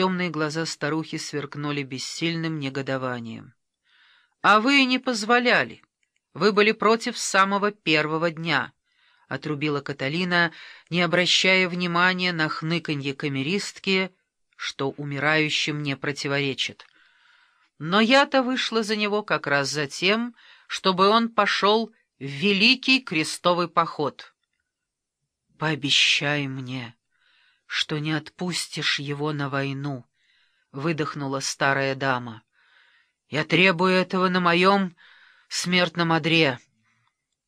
Темные глаза старухи сверкнули бессильным негодованием. — А вы не позволяли. Вы были против самого первого дня, — отрубила Каталина, не обращая внимания на хныканье камеристки, что умирающим не противоречит. Но я-то вышла за него как раз за тем, чтобы он пошел в великий крестовый поход. «Пообещай мне, что не отпустишь его на войну», — выдохнула старая дама. «Я требую этого на моем смертном одре.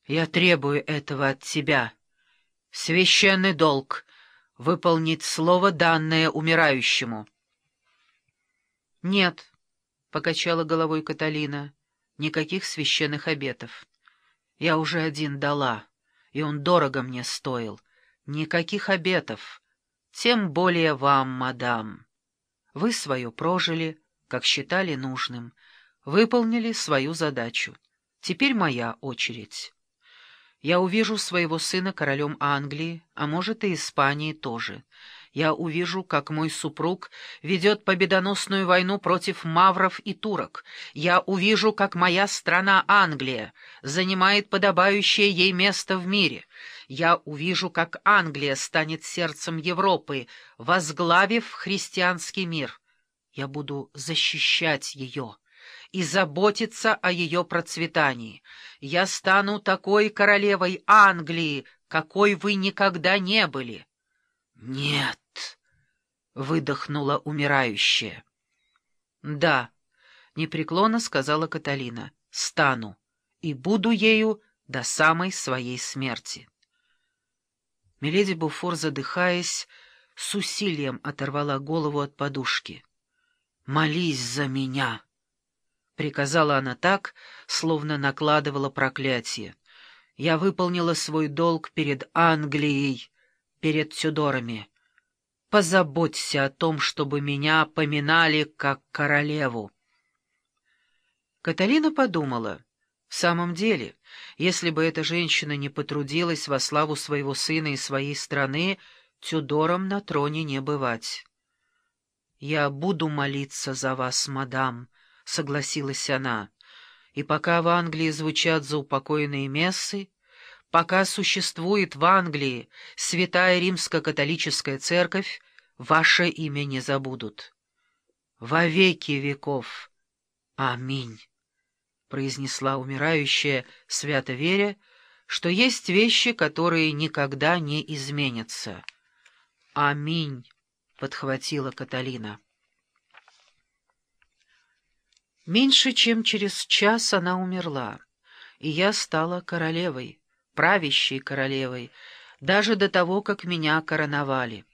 Я требую этого от тебя. Священный долг — выполнить слово, данное умирающему». «Нет», — покачала головой Каталина, — «никаких священных обетов. Я уже один дала, и он дорого мне стоил». Никаких обетов, тем более вам, мадам. Вы свое прожили, как считали нужным, выполнили свою задачу. Теперь моя очередь. Я увижу своего сына королем Англии, а может и Испании тоже я увижу, как мой супруг ведет победоносную войну против мавров и турок. Я увижу, как моя страна Англия занимает подобающее ей место в мире. Я увижу, как Англия станет сердцем Европы, возглавив христианский мир. Я буду защищать ее и заботиться о ее процветании. Я стану такой королевой Англии, какой вы никогда не были. Нет. — выдохнула умирающая. — Да, — непреклонно сказала Каталина, — стану и буду ею до самой своей смерти. Миледи Буфор, задыхаясь, с усилием оторвала голову от подушки. «Молись за меня!» — приказала она так, словно накладывала проклятие. «Я выполнила свой долг перед Англией, перед Тюдорами». Позаботься о том, чтобы меня поминали как королеву. Каталина подумала, в самом деле, если бы эта женщина не потрудилась во славу своего сына и своей страны, Тюдором на троне не бывать. «Я буду молиться за вас, мадам», — согласилась она, — «и пока в Англии звучат заупокойные мессы, Пока существует в Англии Святая Римско-католическая церковь, ваше имя не забудут. Во веки веков. Аминь, — произнесла умирающая, свято веря, что есть вещи, которые никогда не изменятся. Аминь, — подхватила Каталина. Меньше чем через час она умерла, и я стала королевой правящей королевой, даже до того, как меня короновали.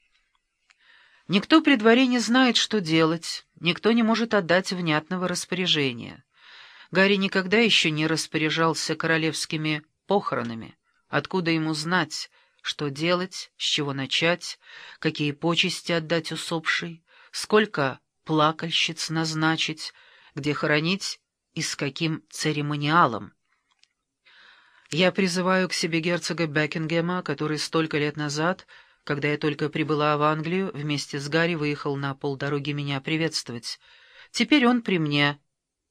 Никто при дворе не знает, что делать, никто не может отдать внятного распоряжения. Гарри никогда еще не распоряжался королевскими похоронами. Откуда ему знать, что делать, с чего начать, какие почести отдать усопшей, сколько плакальщиц назначить, где хоронить и с каким церемониалом? Я призываю к себе герцога Бекингема, который столько лет назад, когда я только прибыла в Англию, вместе с Гарри выехал на полдороги меня приветствовать. Теперь он при мне,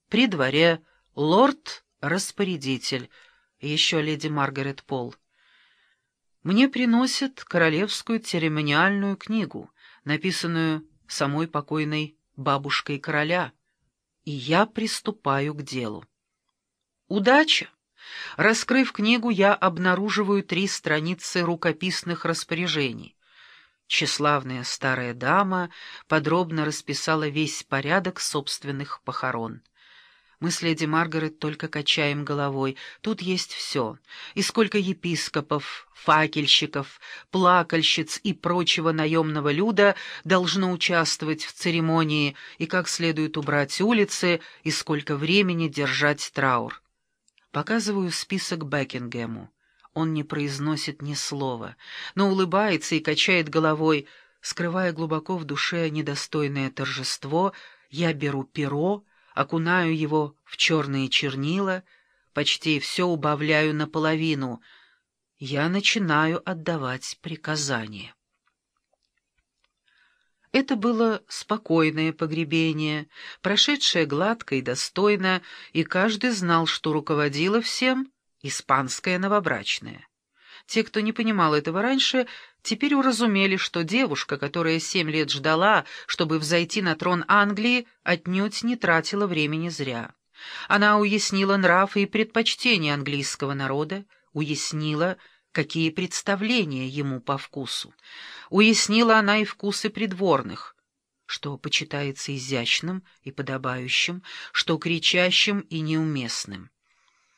при дворе, лорд-распорядитель, еще леди Маргарет Пол. Мне приносят королевскую церемониальную книгу, написанную самой покойной бабушкой короля, и я приступаю к делу. Удача! Раскрыв книгу, я обнаруживаю три страницы рукописных распоряжений. Тщеславная старая дама подробно расписала весь порядок собственных похорон. Мы с леди Маргарет только качаем головой. Тут есть все. И сколько епископов, факельщиков, плакальщиц и прочего наемного люда должно участвовать в церемонии, и как следует убрать улицы, и сколько времени держать траур. Показываю список Бекингему. Он не произносит ни слова, но улыбается и качает головой. Скрывая глубоко в душе недостойное торжество, я беру перо, окунаю его в черные чернила, почти все убавляю наполовину. Я начинаю отдавать приказания. Это было спокойное погребение, прошедшее гладко и достойно, и каждый знал, что руководило всем испанская новобрачная. Те, кто не понимал этого раньше, теперь уразумели, что девушка, которая семь лет ждала, чтобы взойти на трон Англии, отнюдь не тратила времени зря. Она уяснила нрав и предпочтения английского народа, уяснила, какие представления ему по вкусу. Уяснила она и вкусы придворных, что почитается изящным и подобающим, что кричащим и неуместным.